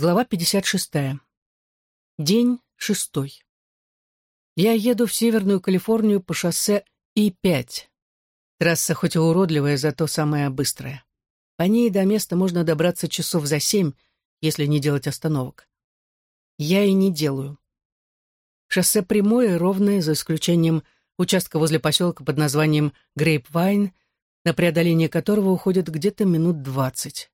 Глава 56. День шестой. Я еду в Северную Калифорнию по шоссе И-5. Трасса хоть и уродливая, зато самая быстрая. По ней до места можно добраться часов за семь, если не делать остановок. Я и не делаю. Шоссе прямое ровное, за исключением участка возле поселка под названием Грейпвайн, на преодоление которого уходит где-то минут двадцать.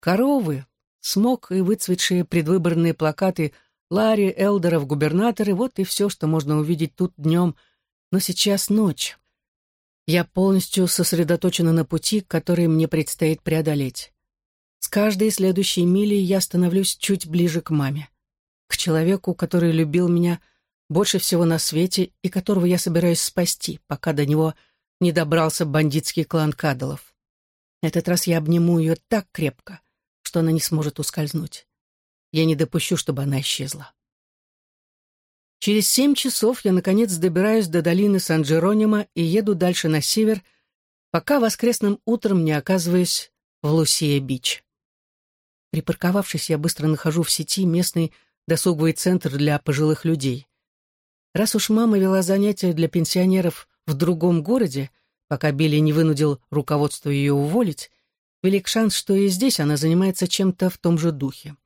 Коровы, смог и выцветшие предвыборные плакаты Ларри Элдера в губернаторы — вот и все, что можно увидеть тут днем. Но сейчас ночь. Я полностью сосредоточена на пути, который мне предстоит преодолеть. С каждой следующей милей я становлюсь чуть ближе к маме. К человеку, который любил меня больше всего на свете и которого я собираюсь спасти, пока до него не добрался бандитский клан Кадалов. Этот раз я обниму ее так крепко, что она не сможет ускользнуть. Я не допущу, чтобы она исчезла. Через семь часов я, наконец, добираюсь до долины Сан-Джеронима и еду дальше на север, пока воскресным утром не оказываюсь в Лусия-Бич. Припарковавшись, я быстро нахожу в сети местный досуговый центр для пожилых людей. Раз уж мама вела занятия для пенсионеров в другом городе, пока Билли не вынудил руководство ее уволить, велик шанс, что и здесь она занимается чем-то в том же духе.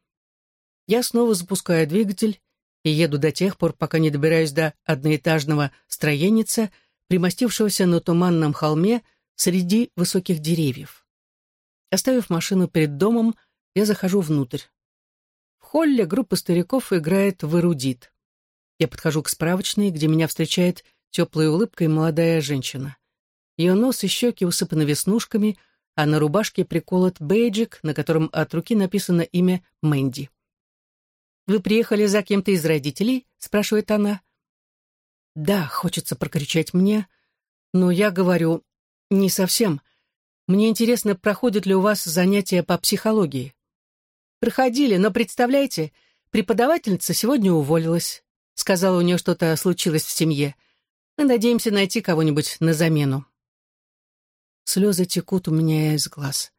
Я снова запускаю двигатель и еду до тех пор, пока не добираюсь до одноэтажного строеница, примостившегося на туманном холме среди высоких деревьев. Оставив машину перед домом, я захожу внутрь. В холле группа стариков играет в эрудит. Я подхожу к справочной, где меня встречает теплой улыбкой молодая женщина. Ее нос и щеки усыпаны веснушками — а на рубашке приколот бейджик, на котором от руки написано имя Мэнди. «Вы приехали за кем-то из родителей?» — спрашивает она. «Да, хочется прокричать мне, но я говорю, не совсем. Мне интересно, проходят ли у вас занятия по психологии?» «Проходили, но, представляете, преподавательница сегодня уволилась. Сказала, у нее что-то случилось в семье. Мы надеемся найти кого-нибудь на замену». Слезы текут у меня из глаз.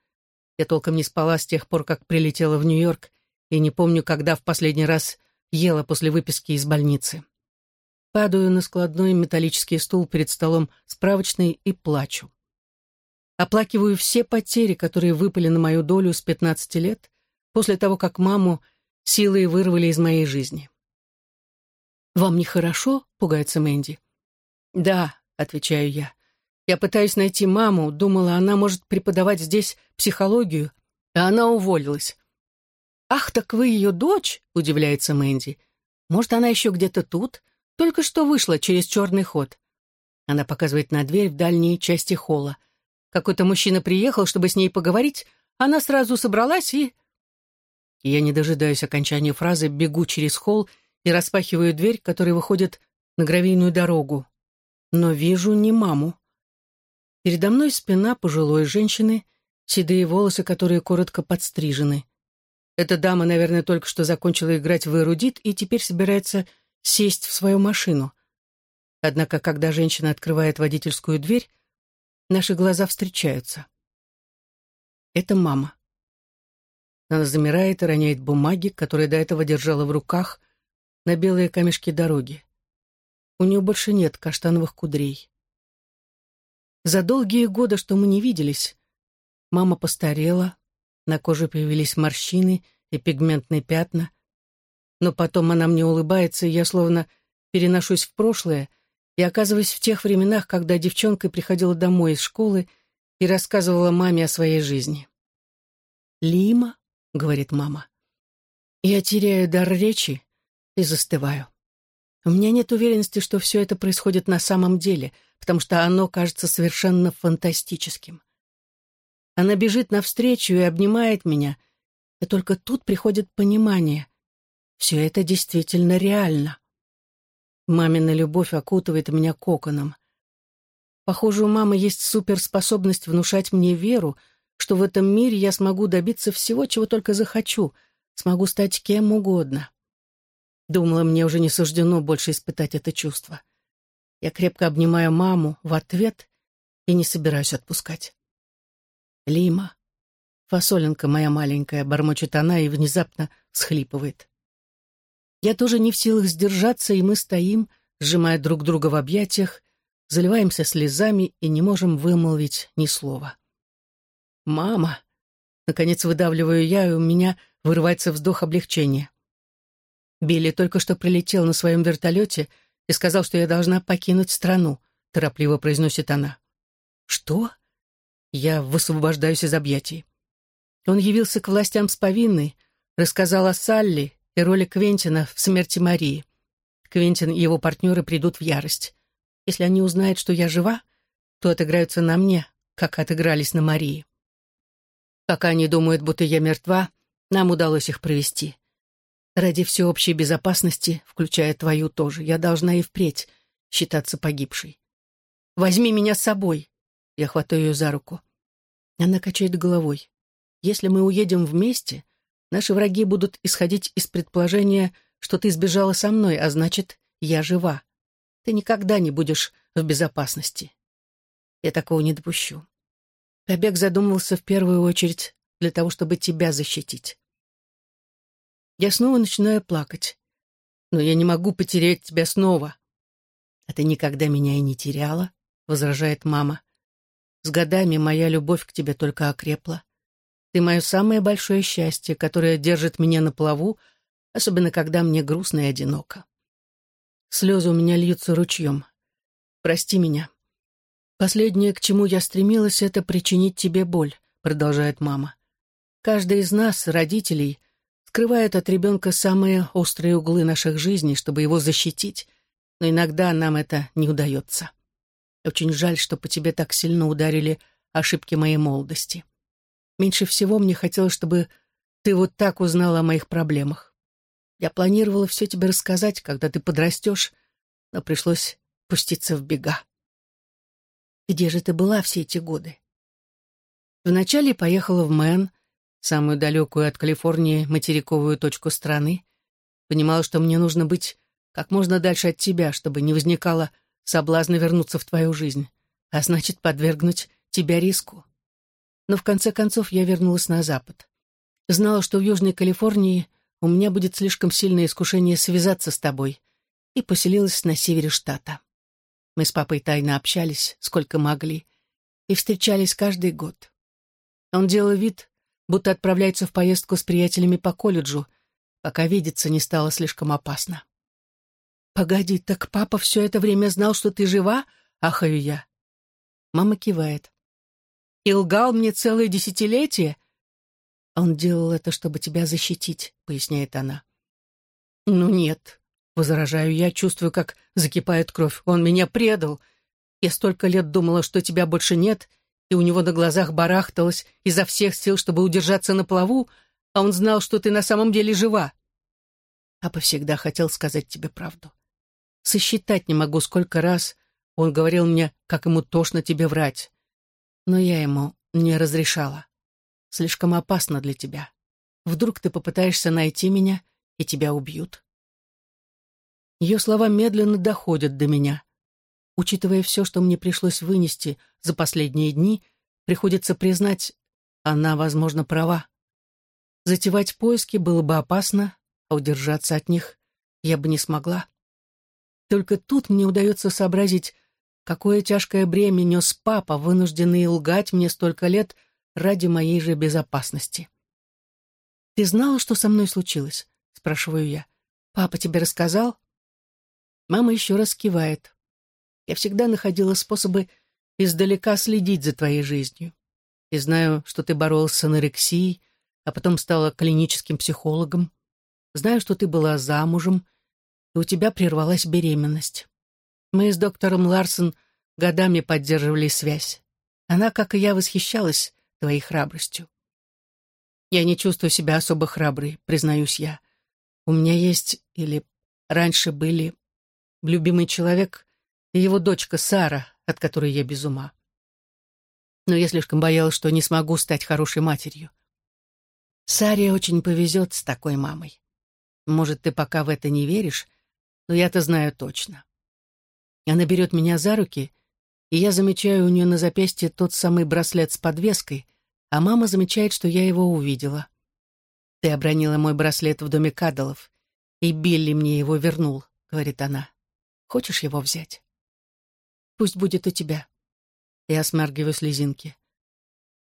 Я толком не спала с тех пор, как прилетела в Нью-Йорк, и не помню, когда в последний раз ела после выписки из больницы. Падаю на складной металлический стул перед столом справочной и плачу. Оплакиваю все потери, которые выпали на мою долю с 15 лет, после того, как маму силой вырвали из моей жизни. «Вам нехорошо?» — пугается Мэнди. «Да», — отвечаю я. Я пытаюсь найти маму, думала, она может преподавать здесь психологию, а она уволилась. «Ах, так вы ее дочь?» — удивляется Мэнди. «Может, она еще где-то тут? Только что вышла через черный ход». Она показывает на дверь в дальней части холла. Какой-то мужчина приехал, чтобы с ней поговорить, она сразу собралась и... Я не дожидаюсь окончания фразы, бегу через холл и распахиваю дверь, которая выходит на гравийную дорогу. Но вижу не маму. Передо мной спина пожилой женщины, седые волосы, которые коротко подстрижены. Эта дама, наверное, только что закончила играть в эрудит и теперь собирается сесть в свою машину. Однако, когда женщина открывает водительскую дверь, наши глаза встречаются. Это мама. Она замирает и роняет бумаги, которые до этого держала в руках, на белые камешки дороги. У нее больше нет каштановых кудрей. За долгие годы, что мы не виделись, мама постарела, на коже появились морщины и пигментные пятна. Но потом она мне улыбается, и я словно переношусь в прошлое и оказываюсь в тех временах, когда девчонка приходила домой из школы и рассказывала маме о своей жизни. «Лима», — говорит мама, — я теряю дар речи и застываю. У меня нет уверенности, что все это происходит на самом деле, потому что оно кажется совершенно фантастическим. Она бежит навстречу и обнимает меня, и только тут приходит понимание. Все это действительно реально. Мамина любовь окутывает меня коконом. Похоже, у мамы есть суперспособность внушать мне веру, что в этом мире я смогу добиться всего, чего только захочу, смогу стать кем угодно. Думала, мне уже не суждено больше испытать это чувство. Я крепко обнимаю маму в ответ и не собираюсь отпускать. Лима. Фасоленка моя маленькая, бормочет она и внезапно всхлипывает. Я тоже не в силах сдержаться, и мы стоим, сжимая друг друга в объятиях, заливаемся слезами и не можем вымолвить ни слова. «Мама!» Наконец выдавливаю я, и у меня вырывается вздох облегчения. Билли только что прилетел на своем вертолете и сказал, что я должна покинуть страну, торопливо произносит она. «Что?» Я высвобождаюсь из объятий. Он явился к властям с повинной, рассказал о Салли и роли Квентина в смерти Марии. Квентин и его партнеры придут в ярость. Если они узнают, что я жива, то отыграются на мне, как отыгрались на Марии. Пока они думают, будто я мертва, нам удалось их провести. Ради всеобщей безопасности, включая твою тоже, я должна и впредь считаться погибшей. Возьми меня с собой. Я хватаю ее за руку. Она качает головой. Если мы уедем вместе, наши враги будут исходить из предположения, что ты сбежала со мной, а значит, я жива. Ты никогда не будешь в безопасности. Я такого не допущу. Побег задумывался в первую очередь для того, чтобы тебя защитить. Я снова начинаю плакать. Но я не могу потерять тебя снова. А ты никогда меня и не теряла, возражает мама. С годами моя любовь к тебе только окрепла. Ты мое самое большое счастье, которое держит меня на плаву, особенно когда мне грустно и одиноко. Слезы у меня льются ручьем. Прости меня. Последнее, к чему я стремилась, это причинить тебе боль, продолжает мама. Каждый из нас, родителей, скрывает от ребенка самые острые углы наших жизней, чтобы его защитить, но иногда нам это не удается. Очень жаль, что по тебе так сильно ударили ошибки моей молодости. Меньше всего мне хотелось, чтобы ты вот так узнала о моих проблемах. Я планировала все тебе рассказать, когда ты подрастешь, но пришлось пуститься в бега. Где же ты была все эти годы? Вначале поехала в Мэн, самую далекую от Калифорнии материковую точку страны. Понимала, что мне нужно быть как можно дальше от тебя, чтобы не возникало соблазна вернуться в твою жизнь, а значит, подвергнуть тебя риску но в конце концов я вернулась на запад. Знала, что в Южной Калифорнии у меня будет слишком сильное искушение связаться с тобой, и поселилась на севере штата. Мы с папой тайно общались, сколько могли, и встречались каждый год. Он делал вид, будто отправляется в поездку с приятелями по колледжу, пока видеться не стало слишком опасно. «Погоди, так папа все это время знал, что ты жива?» — ахаю я. Мама кивает и лгал мне целое десятилетие. Он делал это, чтобы тебя защитить, поясняет она. Ну нет, возражаю я, чувствую, как закипает кровь. Он меня предал. Я столько лет думала, что тебя больше нет, и у него на глазах барахталось изо всех сил, чтобы удержаться на плаву, а он знал, что ты на самом деле жива. Папа всегда хотел сказать тебе правду. Сосчитать не могу, сколько раз он говорил мне, как ему тошно тебе врать но я ему не разрешала. Слишком опасно для тебя. Вдруг ты попытаешься найти меня, и тебя убьют. Ее слова медленно доходят до меня. Учитывая все, что мне пришлось вынести за последние дни, приходится признать, она, возможно, права. Затевать поиски было бы опасно, а удержаться от них я бы не смогла. Только тут мне удается сообразить, Какое тяжкое бремя нес папа, вынужденный лгать мне столько лет ради моей же безопасности. «Ты знала, что со мной случилось?» — спрашиваю я. «Папа тебе рассказал?» Мама еще раз кивает. «Я всегда находила способы издалека следить за твоей жизнью. И знаю, что ты боролась с анорексией, а потом стала клиническим психологом. Знаю, что ты была замужем, и у тебя прервалась беременность. Мы с доктором Ларсон годами поддерживали связь. Она, как и я, восхищалась твоей храбростью. Я не чувствую себя особо храброй, признаюсь я. У меня есть, или раньше были, любимый человек и его дочка Сара, от которой я без ума. Но я слишком боялась, что не смогу стать хорошей матерью. Саре очень повезет с такой мамой. Может, ты пока в это не веришь, но я-то знаю точно. Она берет меня за руки, и я замечаю у нее на запястье тот самый браслет с подвеской, а мама замечает, что я его увидела. «Ты обронила мой браслет в доме Кадалов, и Билли мне его вернул», — говорит она. «Хочешь его взять?» «Пусть будет у тебя». Я смаргиваю слезинки.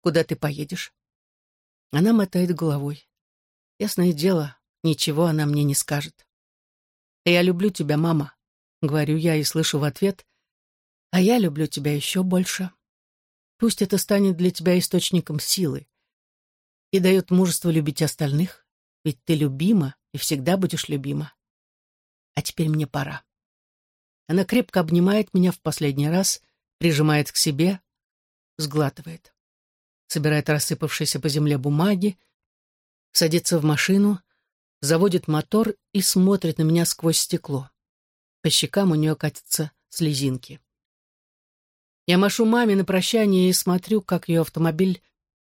«Куда ты поедешь?» Она мотает головой. Ясное дело, ничего она мне не скажет. «Я люблю тебя, мама», — говорю я и слышу в ответ, «а я люблю тебя еще больше». Пусть это станет для тебя источником силы и дает мужество любить остальных, ведь ты любима и всегда будешь любима. А теперь мне пора. Она крепко обнимает меня в последний раз, прижимает к себе, сглатывает. Собирает рассыпавшиеся по земле бумаги, садится в машину, заводит мотор и смотрит на меня сквозь стекло. По щекам у нее катятся слезинки. Я машу маме на прощание и смотрю, как ее автомобиль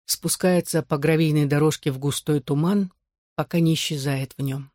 спускается по гравийной дорожке в густой туман, пока не исчезает в нем.